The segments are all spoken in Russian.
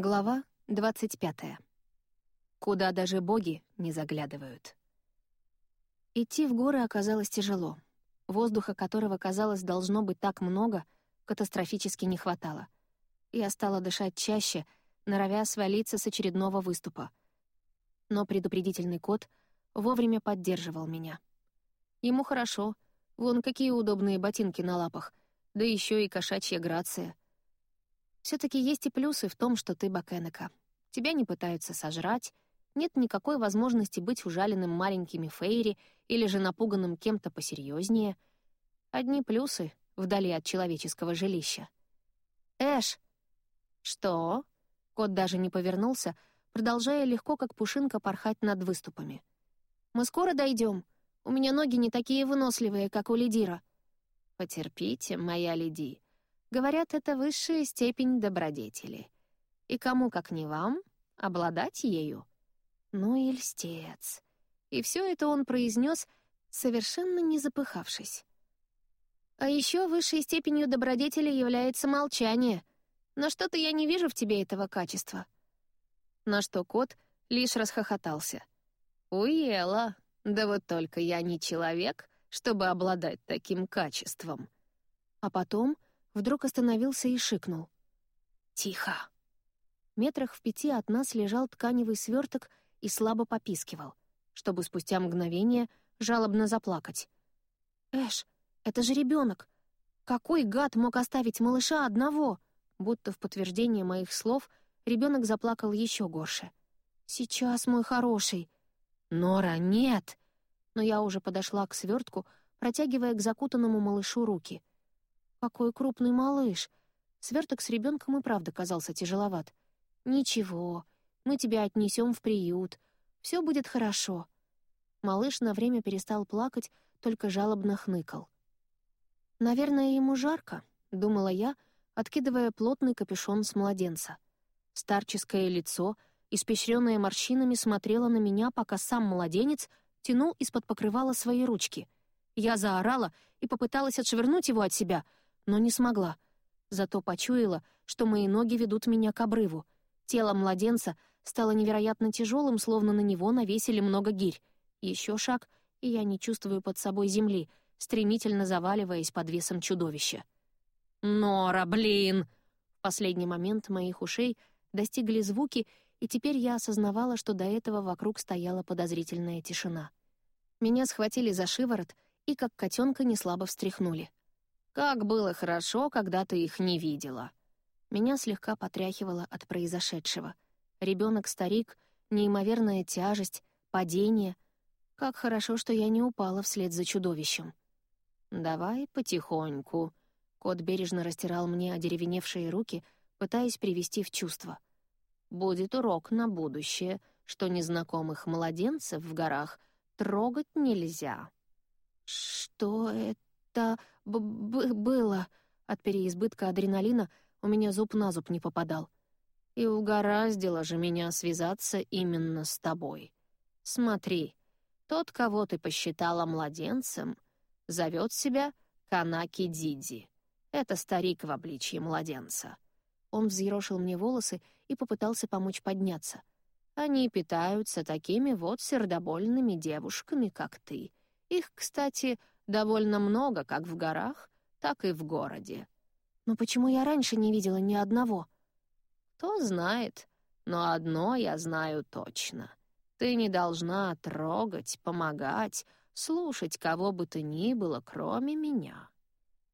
Глава 25. Куда даже боги не заглядывают. Идти в горы оказалось тяжело. Воздуха, которого, казалось, должно быть так много, катастрофически не хватало. Я стала дышать чаще, норовя свалиться с очередного выступа. Но предупредительный кот вовремя поддерживал меня. Ему хорошо, вон какие удобные ботинки на лапах, да еще и кошачья грация — все-таки есть и плюсы в том, что ты Бакенека. Тебя не пытаются сожрать, нет никакой возможности быть ужаленным маленькими фейри или же напуганным кем-то посерьезнее. Одни плюсы вдали от человеческого жилища. «Эш!» «Что?» Кот даже не повернулся, продолжая легко, как пушинка, порхать над выступами. «Мы скоро дойдем. У меня ноги не такие выносливые, как у Лидира». «Потерпите, моя Лиди. Говорят, это высшая степень добродетели. И кому, как не вам, обладать ею? Ну и льстец. И все это он произнес, совершенно не запыхавшись. А еще высшей степенью добродетели является молчание. Но что-то я не вижу в тебе этого качества. На что кот лишь расхохотался. «Уела, да вот только я не человек, чтобы обладать таким качеством». А потом вдруг остановился и шикнул. «Тихо!» Метрах в пяти от нас лежал тканевый сверток и слабо попискивал, чтобы спустя мгновение жалобно заплакать. «Эш, это же ребенок! Какой гад мог оставить малыша одного?» Будто в подтверждение моих слов ребенок заплакал еще горше. «Сейчас, мой хороший!» «Нора, нет!» Но я уже подошла к свертку, протягивая к закутанному малышу руки. Какой крупный малыш! Сверток с ребенком и правда казался тяжеловат. Ничего, мы тебя отнесем в приют. Все будет хорошо. Малыш на время перестал плакать, только жалобно хныкал. «Наверное, ему жарко», — думала я, откидывая плотный капюшон с младенца. Старческое лицо, испещренное морщинами, смотрело на меня, пока сам младенец тянул из-под покрывала свои ручки. Я заорала и попыталась отшвырнуть его от себя — но не смогла. Зато почуяла, что мои ноги ведут меня к обрыву. Тело младенца стало невероятно тяжелым, словно на него навесили много гирь. Еще шаг, и я не чувствую под собой земли, стремительно заваливаясь под весом чудовища. «Нора, блин!» В последний момент моих ушей достигли звуки, и теперь я осознавала, что до этого вокруг стояла подозрительная тишина. Меня схватили за шиворот и, как котенка, неслабо встряхнули. Как было хорошо, когда ты их не видела. Меня слегка потряхивало от произошедшего. Ребенок-старик, неимоверная тяжесть, падение. Как хорошо, что я не упала вслед за чудовищем. «Давай потихоньку». Кот бережно растирал мне одеревеневшие руки, пытаясь привести в чувство. «Будет урок на будущее, что незнакомых младенцев в горах трогать нельзя». «Что это...» «Было...» От переизбытка адреналина у меня зуб на зуб не попадал. И угораздило же меня связаться именно с тобой. Смотри, тот, кого ты посчитала младенцем, зовет себя Канаки Диди. Это старик в обличье младенца. Он взъерошил мне волосы и попытался помочь подняться. Они питаются такими вот сердобольными девушками, как ты. Их, кстати, Довольно много как в горах, так и в городе. Но почему я раньше не видела ни одного? Кто знает, но одно я знаю точно. Ты не должна трогать, помогать, слушать кого бы то ни было, кроме меня.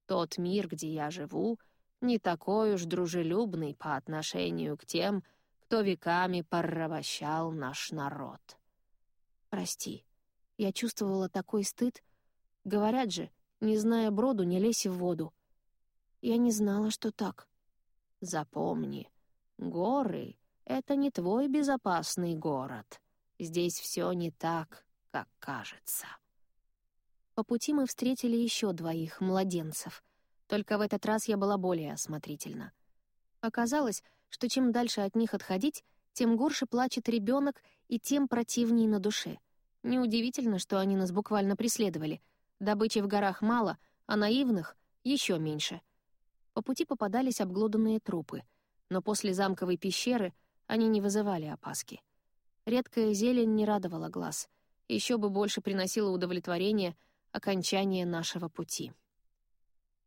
Тот мир, где я живу, не такой уж дружелюбный по отношению к тем, кто веками порабощал наш народ. Прости, я чувствовала такой стыд, Говорят же, не зная броду, не лезь в воду. Я не знала, что так. Запомни, горы — это не твой безопасный город. Здесь все не так, как кажется. По пути мы встретили еще двоих младенцев. Только в этот раз я была более осмотрительна. Оказалось, что чем дальше от них отходить, тем горше плачет ребенок и тем противнее на душе. Неудивительно, что они нас буквально преследовали — Добычи в горах мало, а наивных — еще меньше. По пути попадались обглоданные трупы. но после замковой пещеры они не вызывали опаски. Редкая зелень не радовала глаз, еще бы больше приносила удовлетворение окончание нашего пути.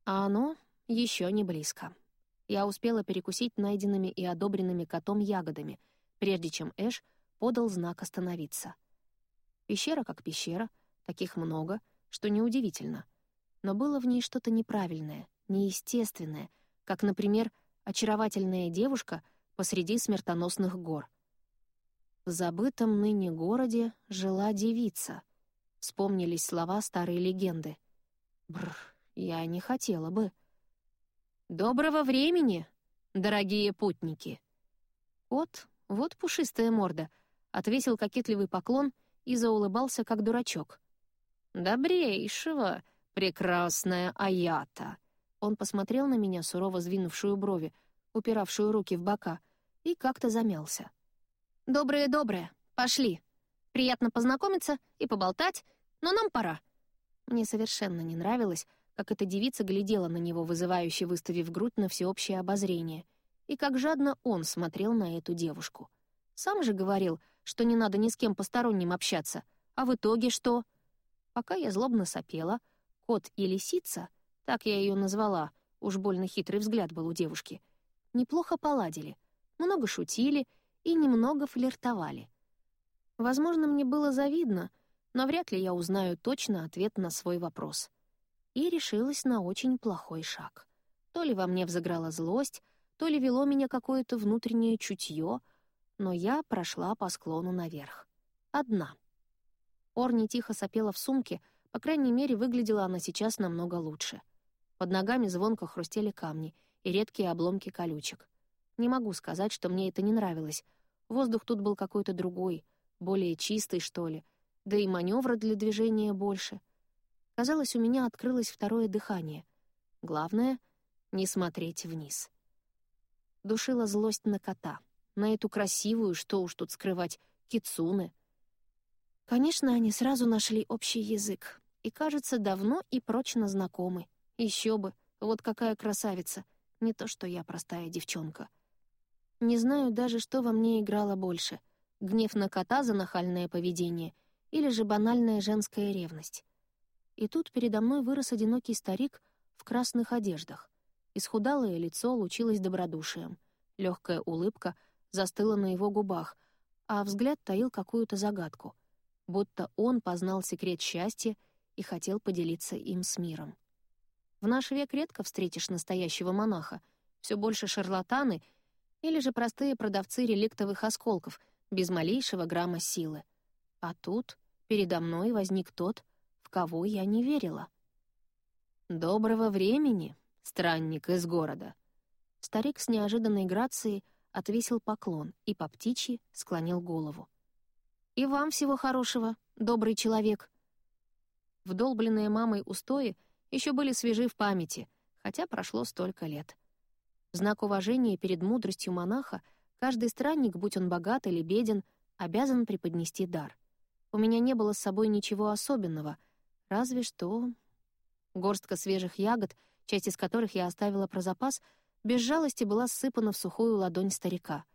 А оно еще не близко. Я успела перекусить найденными и одобренными котом ягодами, прежде чем Эш подал знак остановиться. Пещера как пещера, таких много, что неудивительно. Но было в ней что-то неправильное, неестественное, как, например, очаровательная девушка посреди смертоносных гор. В забытом ныне городе жила девица. Вспомнились слова старой легенды. Бррр, я не хотела бы. «Доброго времени, дорогие путники!» Кот, вот пушистая морда, отвесил кокетливый поклон и заулыбался, как дурачок. «Добрейшего, прекрасная Аята!» Он посмотрел на меня, сурово сдвинувшую брови, упиравшую руки в бока, и как-то замялся. «Доброе-доброе, пошли. Приятно познакомиться и поболтать, но нам пора». Мне совершенно не нравилось, как эта девица глядела на него, вызывающе выставив грудь на всеобщее обозрение, и как жадно он смотрел на эту девушку. Сам же говорил, что не надо ни с кем посторонним общаться, а в итоге что? Пока я злобно сопела, кот и лисица, так я ее назвала, уж больно хитрый взгляд был у девушки, неплохо поладили, много шутили и немного флиртовали. Возможно, мне было завидно, но вряд ли я узнаю точно ответ на свой вопрос — и решилась на очень плохой шаг. То ли во мне взыграла злость, то ли вело меня какое-то внутреннее чутье, но я прошла по склону наверх. Одна. Орни тихо сопела в сумке, по крайней мере, выглядела она сейчас намного лучше. Под ногами звонко хрустели камни и редкие обломки колючек. Не могу сказать, что мне это не нравилось. Воздух тут был какой-то другой, более чистый, что ли, да и маневра для движения больше. Казалось, у меня открылось второе дыхание. Главное — не смотреть вниз. Душила злость на кота, на эту красивую, что уж тут скрывать, кицуны. Конечно, они сразу нашли общий язык и, кажется, давно и прочно знакомы. Еще бы, вот какая красавица, не то что я простая девчонка. Не знаю даже, что во мне играло больше — гнев на кота за нахальное поведение или же банальная женская ревность. И тут передо мной вырос одинокий старик в красных одеждах. Исхудалое лицо лучилось добродушием. Легкая улыбка застыла на его губах, а взгляд таил какую-то загадку, будто он познал секрет счастья и хотел поделиться им с миром. В наш век редко встретишь настоящего монаха, все больше шарлатаны или же простые продавцы реликтовых осколков без малейшего грамма силы. А тут передо мной возник тот, в кого я не верила. «Доброго времени, странник из города!» Старик с неожиданной грацией отвесил поклон и по птичьи склонил голову. «И вам всего хорошего, добрый человек!» Вдолбленные мамой устои еще были свежи в памяти, хотя прошло столько лет. В знак уважения перед мудростью монаха каждый странник, будь он богат или беден, обязан преподнести дар. У меня не было с собой ничего особенного, Разве что... Горстка свежих ягод, часть из которых я оставила про запас, без жалости была ссыпана в сухую ладонь старика.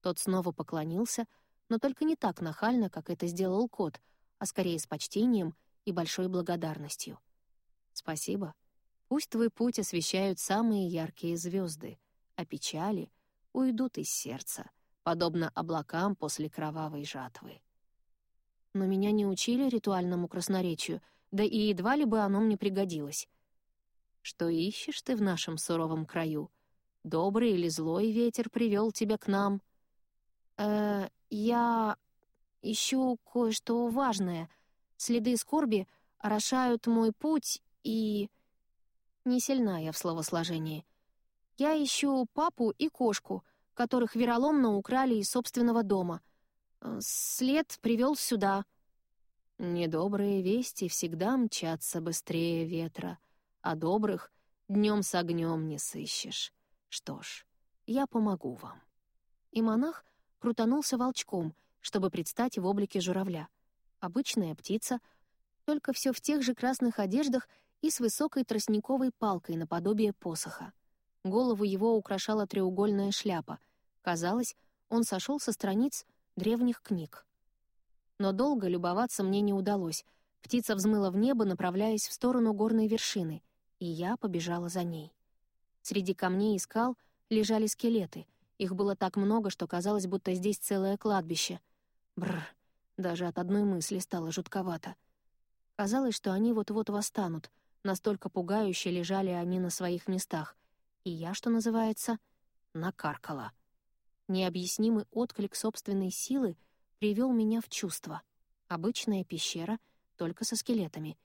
Тот снова поклонился, но только не так нахально, как это сделал кот, а скорее с почтением и большой благодарностью. «Спасибо. Пусть твой путь освещают самые яркие звезды, а печали уйдут из сердца, подобно облакам после кровавой жатвы». Но меня не учили ритуальному красноречию — да и едва ли бы оно мне пригодилось. Что ищешь ты в нашем суровом краю? Добрый или злой ветер привел тебя к нам? Э, я ищу кое-что важное. Следы скорби орошают мой путь, и... Не сильна я в словосложении. Я ищу папу и кошку, которых вероломно украли из собственного дома. Э, след привел сюда — Недобрые вести всегда мчатся быстрее ветра, а добрых днем с огнем не сыщешь. Что ж, я помогу вам». И монах крутанулся волчком, чтобы предстать в облике журавля. Обычная птица, только все в тех же красных одеждах и с высокой тростниковой палкой наподобие посоха. Голову его украшала треугольная шляпа. Казалось, он сошел со страниц древних книг. Но долго любоваться мне не удалось. Птица взмыла в небо, направляясь в сторону горной вершины, и я побежала за ней. Среди камней и скал лежали скелеты. Их было так много, что казалось, будто здесь целое кладбище. Бррр, даже от одной мысли стало жутковато. Казалось, что они вот-вот восстанут. Настолько пугающе лежали они на своих местах. И я, что называется, накаркала. Необъяснимый отклик собственной силы привел меня в чувство. Обычная пещера, только со скелетами.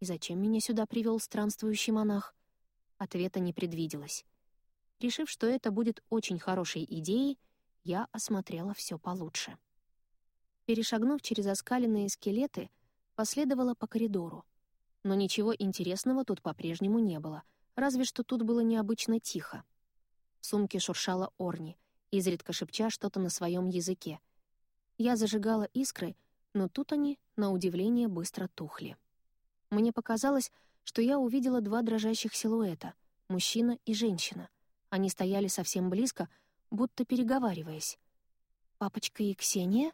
И зачем меня сюда привел странствующий монах? Ответа не предвиделось. Решив, что это будет очень хорошей идеей, я осмотрела все получше. Перешагнув через оскаленные скелеты, последовала по коридору. Но ничего интересного тут по-прежнему не было, разве что тут было необычно тихо. В сумке шуршала Орни, изредка шепча что-то на своем языке. Я зажигала искры, но тут они, на удивление, быстро тухли. Мне показалось, что я увидела два дрожащих силуэта — мужчина и женщина. Они стояли совсем близко, будто переговариваясь. «Папочка и Ксения?»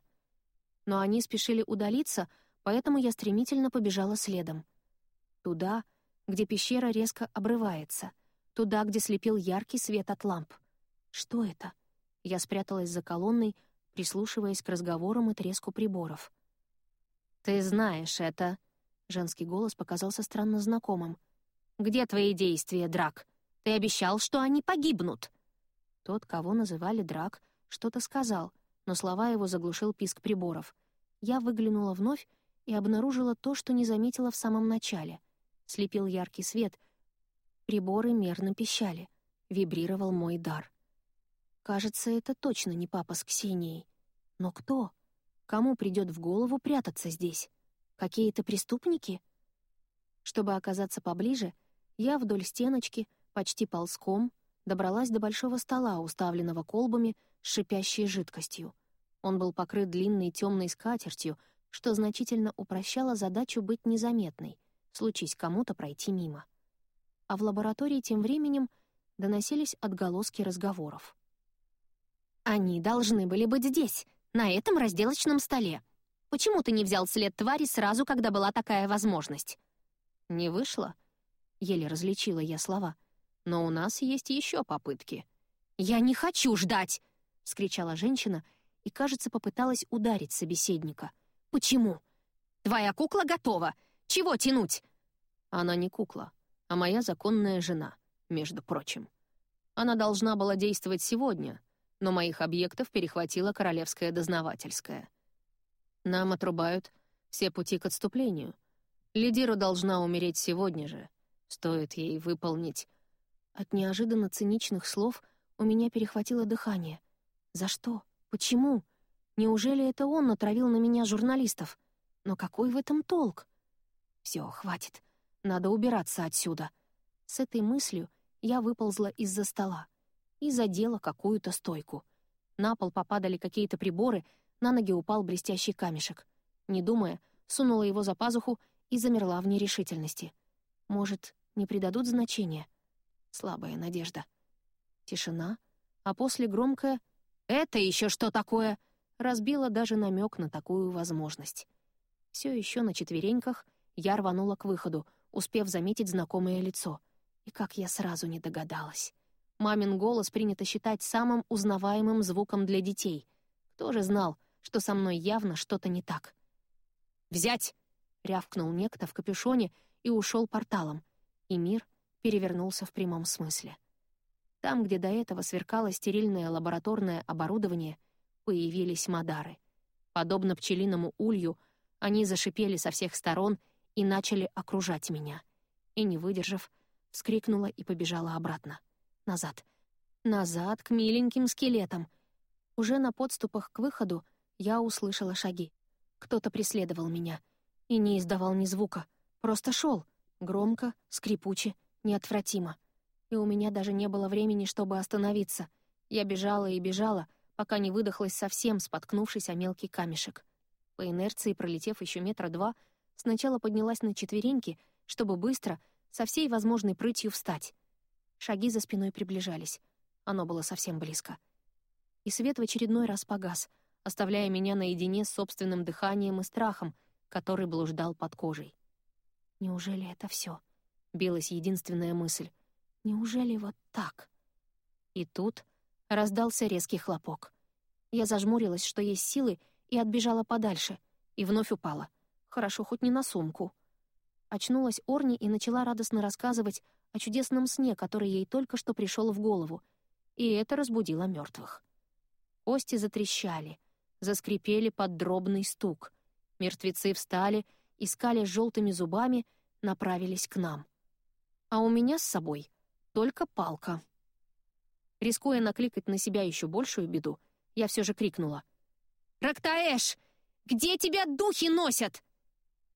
Но они спешили удалиться, поэтому я стремительно побежала следом. Туда, где пещера резко обрывается, туда, где слепил яркий свет от ламп. Что это? Я спряталась за колонной, прислушиваясь к разговорам и треску приборов. «Ты знаешь это», — женский голос показался странно знакомым. «Где твои действия, Драк? Ты обещал, что они погибнут!» Тот, кого называли Драк, что-то сказал, но слова его заглушил писк приборов. Я выглянула вновь и обнаружила то, что не заметила в самом начале. Слепил яркий свет. Приборы мерно пищали. Вибрировал мой дар. Кажется, это точно не папа с Ксенией. Но кто? Кому придет в голову прятаться здесь? Какие-то преступники? Чтобы оказаться поближе, я вдоль стеночки, почти ползком, добралась до большого стола, уставленного колбами с шипящей жидкостью. Он был покрыт длинной темной скатертью, что значительно упрощало задачу быть незаметной, случись кому-то пройти мимо. А в лаборатории тем временем доносились отголоски разговоров. «Они должны были быть здесь, на этом разделочном столе. Почему ты не взял след твари сразу, когда была такая возможность?» «Не вышло?» — еле различила я слова. «Но у нас есть еще попытки». «Я не хочу ждать!» — вскричала женщина и, кажется, попыталась ударить собеседника. «Почему? Твоя кукла готова! Чего тянуть?» Она не кукла, а моя законная жена, между прочим. Она должна была действовать сегодня, но моих объектов перехватила королевская дознавательская. Нам отрубают все пути к отступлению. Лидиру должна умереть сегодня же. Стоит ей выполнить... От неожиданно циничных слов у меня перехватило дыхание. За что? Почему? Неужели это он натравил на меня журналистов? Но какой в этом толк? Все, хватит. Надо убираться отсюда. С этой мыслью я выползла из-за стола и задела какую-то стойку. На пол попадали какие-то приборы, на ноги упал блестящий камешек. Не думая, сунула его за пазуху и замерла в нерешительности. Может, не придадут значения? Слабая надежда. Тишина, а после громкое «Это еще что такое?» разбила даже намек на такую возможность. Все еще на четвереньках я рванула к выходу, успев заметить знакомое лицо. И как я сразу не догадалась. Мамин голос принято считать самым узнаваемым звуком для детей. Кто же знал, что со мной явно что-то не так? «Взять!» — рявкнул некто в капюшоне и ушел порталом, и мир перевернулся в прямом смысле. Там, где до этого сверкало стерильное лабораторное оборудование, появились мадары. Подобно пчелиному улью, они зашипели со всех сторон и начали окружать меня. И, не выдержав, вскрикнула и побежала обратно. Назад. Назад к миленьким скелетам. Уже на подступах к выходу я услышала шаги. Кто-то преследовал меня. И не издавал ни звука. Просто шел. Громко, скрипуче, неотвратимо. И у меня даже не было времени, чтобы остановиться. Я бежала и бежала, пока не выдохлась совсем, споткнувшись о мелкий камешек. По инерции, пролетев еще метра два, сначала поднялась на четвереньки, чтобы быстро, со всей возможной прытью встать. Шаги за спиной приближались. Оно было совсем близко. И свет в очередной раз погас, оставляя меня наедине с собственным дыханием и страхом, который блуждал под кожей. Неужели это все? Билась единственная мысль. Неужели вот так? И тут раздался резкий хлопок. Я зажмурилась, что есть силы, и отбежала подальше, и вновь упала. Хорошо, хоть не на сумку. Очнулась Орни и начала радостно рассказывать о чудесном сне, который ей только что пришел в голову, и это разбудило мертвых. Кости затрещали, заскрипели под дробный стук. Мертвецы встали, искали желтыми зубами, направились к нам. А у меня с собой только палка. Рискуя накликать на себя еще большую беду, я все же крикнула. «Рактаэш! Где тебя духи носят?»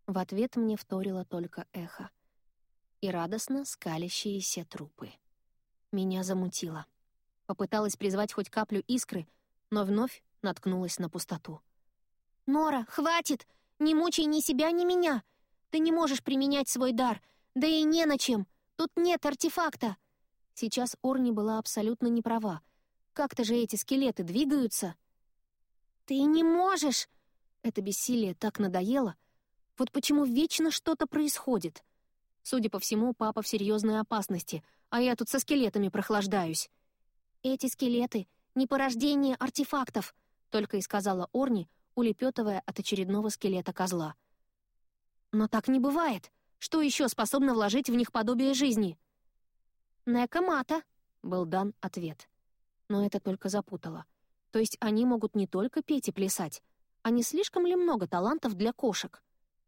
В ответ мне вторило только эхо и радостно скалящиеся трупы. Меня замутило. Попыталась призвать хоть каплю искры, но вновь наткнулась на пустоту. «Нора, хватит! Не мучай ни себя, ни меня! Ты не можешь применять свой дар, да и не на чем! Тут нет артефакта!» Сейчас Орни была абсолютно не права. Как-то же эти скелеты двигаются. «Ты не можешь!» Это бессилие так надоело. Вот почему вечно что-то происходит. Судя по всему, папа в серьезной опасности, а я тут со скелетами прохлаждаюсь. «Эти скелеты — не порождение артефактов», — только и сказала Орни, улепетывая от очередного скелета козла. «Но так не бывает. Что еще способно вложить в них подобие жизни?» «Некомата», — был дан ответ. Но это только запутало. То есть они могут не только петь и плясать, а не слишком ли много талантов для кошек?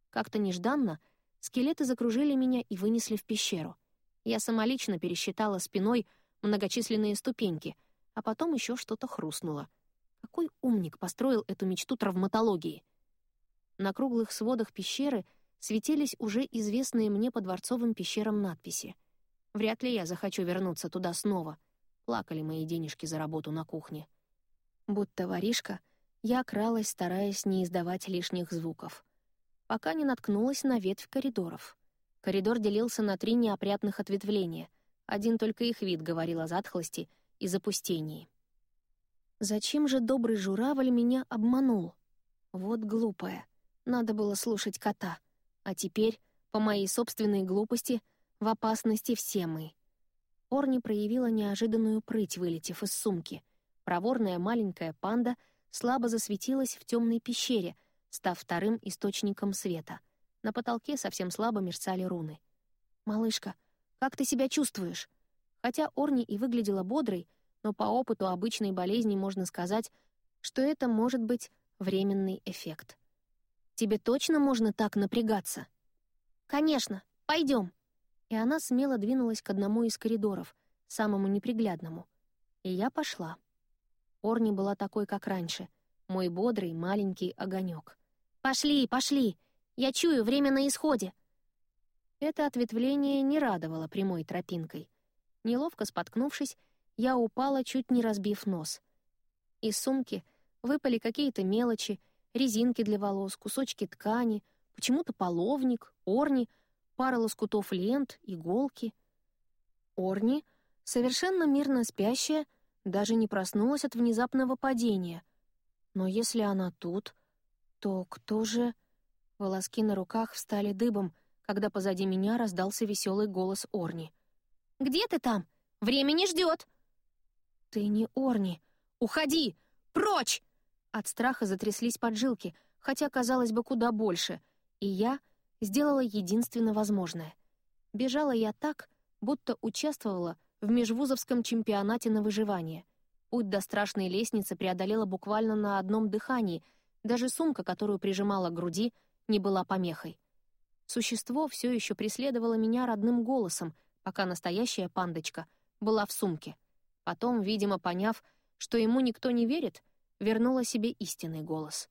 Как-то нежданно скелеты закружили меня и вынесли в пещеру. Я самолично пересчитала спиной многочисленные ступеньки, а потом еще что-то хрустнуло. Какой умник построил эту мечту травматологии? На круглых сводах пещеры светились уже известные мне по дворцовым пещерам надписи. Вряд ли я захочу вернуться туда снова. Плакали мои денежки за работу на кухне. Будто воришка, я кралась, стараясь не издавать лишних звуков. Пока не наткнулась на ветвь коридоров. Коридор делился на три неопрятных ответвления. Один только их вид говорил о затхлости и запустении. Зачем же добрый журавль меня обманул? Вот глупая. Надо было слушать кота. А теперь, по моей собственной глупости, в опасности все мы. Орни проявила неожиданную прыть, вылетев из сумки — Проворная маленькая панда слабо засветилась в темной пещере, став вторым источником света. На потолке совсем слабо мерцали руны. «Малышка, как ты себя чувствуешь?» Хотя Орни и выглядела бодрой, но по опыту обычной болезни можно сказать, что это может быть временный эффект. «Тебе точно можно так напрягаться?» «Конечно, пойдем!» И она смело двинулась к одному из коридоров, самому неприглядному. И я пошла. Орни была такой, как раньше. Мой бодрый маленький огонек. «Пошли, пошли! Я чую, время на исходе!» Это ответвление не радовало прямой тропинкой. Неловко споткнувшись, я упала, чуть не разбив нос. Из сумки выпали какие-то мелочи, резинки для волос, кусочки ткани, почему-то половник, орни, пара лоскутов лент, иголки. Орни, совершенно мирно спящая, даже не проснулась от внезапного падения. Но если она тут, то кто же... Волоски на руках встали дыбом, когда позади меня раздался веселый голос Орни. «Где ты там? Время не ждет!» «Ты не Орни! Уходи! Прочь!» От страха затряслись поджилки, хотя, казалось бы, куда больше, и я сделала единственно возможное. Бежала я так, будто участвовала в межвузовском чемпионате на выживание. Путь до страшной лестницы преодолела буквально на одном дыхании, даже сумка, которую прижимала к груди, не была помехой. Существо все еще преследовало меня родным голосом, пока настоящая пандочка была в сумке. Потом, видимо, поняв, что ему никто не верит, вернула себе истинный голос.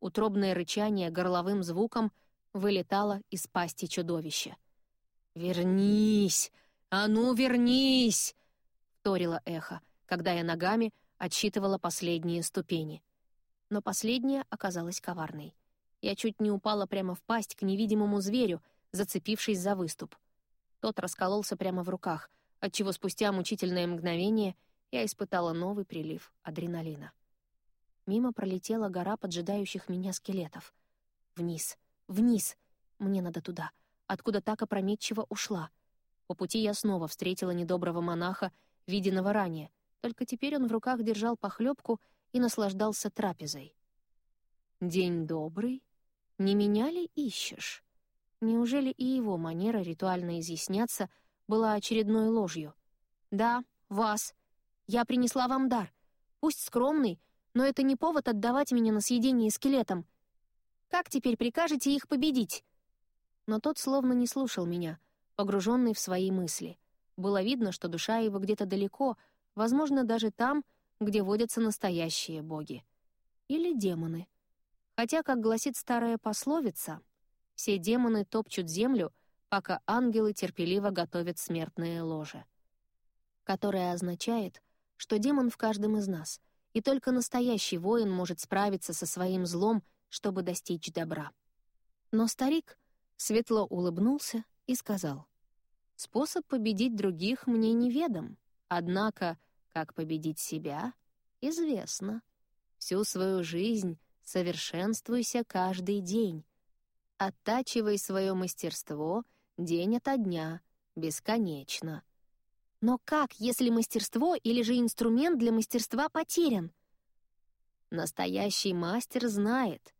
Утробное рычание горловым звуком вылетало из пасти чудовища. «Вернись!» «А ну, вернись!» — вторило эхо, когда я ногами отсчитывала последние ступени. Но последняя оказалась коварной. Я чуть не упала прямо в пасть к невидимому зверю, зацепившись за выступ. Тот раскололся прямо в руках, отчего спустя мучительное мгновение я испытала новый прилив адреналина. Мимо пролетела гора поджидающих меня скелетов. Вниз, вниз, мне надо туда, откуда так опрометчиво ушла. По пути я снова встретила недоброго монаха, виденного ранее, только теперь он в руках держал похлебку и наслаждался трапезой. «День добрый. Не меня ли ищешь?» Неужели и его манера ритуально изъясняться была очередной ложью? «Да, вас. Я принесла вам дар. Пусть скромный, но это не повод отдавать меня на съедение скелетам. Как теперь прикажете их победить?» Но тот словно не слушал меня, погруженный в свои мысли. Было видно, что душа его где-то далеко, возможно, даже там, где водятся настоящие боги. Или демоны. Хотя, как гласит старая пословица, все демоны топчут землю, пока ангелы терпеливо готовят смертное ложе. Которое означает, что демон в каждом из нас, и только настоящий воин может справиться со своим злом, чтобы достичь добра. Но старик светло улыбнулся и сказал, «Способ победить других мне неведом, однако, как победить себя, известно. Всю свою жизнь совершенствуйся каждый день, Оттачивай свое мастерство день ото дня, бесконечно. Но как, если мастерство или же инструмент для мастерства потерян? Настоящий мастер знает,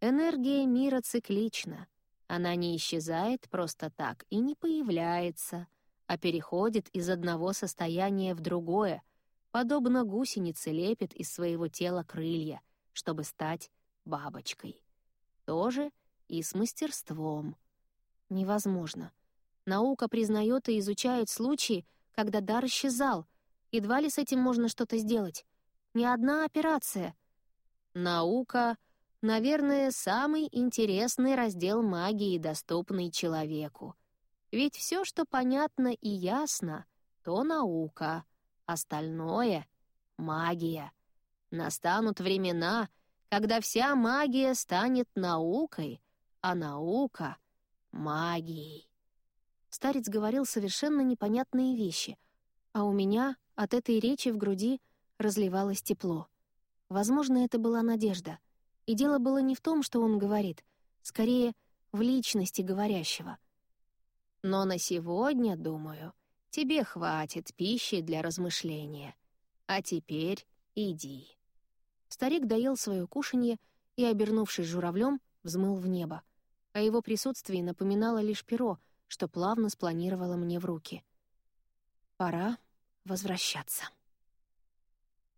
энергия мира циклична. Она не исчезает просто так и не появляется, а переходит из одного состояния в другое, подобно гусенице лепит из своего тела крылья, чтобы стать бабочкой. Тоже — и с мастерством. Невозможно. Наука признает и изучает случаи, когда дар исчезал. Едва ли с этим можно что-то сделать. Ни одна операция. Наука, наверное, самый интересный раздел магии, доступный человеку. Ведь все, что понятно и ясно, то наука. Остальное — магия. Настанут времена, когда вся магия станет наукой, а наука — магией. Старец говорил совершенно непонятные вещи, а у меня от этой речи в груди разливалось тепло. Возможно, это была надежда. И дело было не в том, что он говорит, скорее, в личности говорящего. Но на сегодня, думаю, тебе хватит пищи для размышления. А теперь иди. Старик доел свое кушанье и, обернувшись журавлем, взмыл в небо. О его присутствии напоминало лишь перо, что плавно спланировало мне в руки. Пора возвращаться.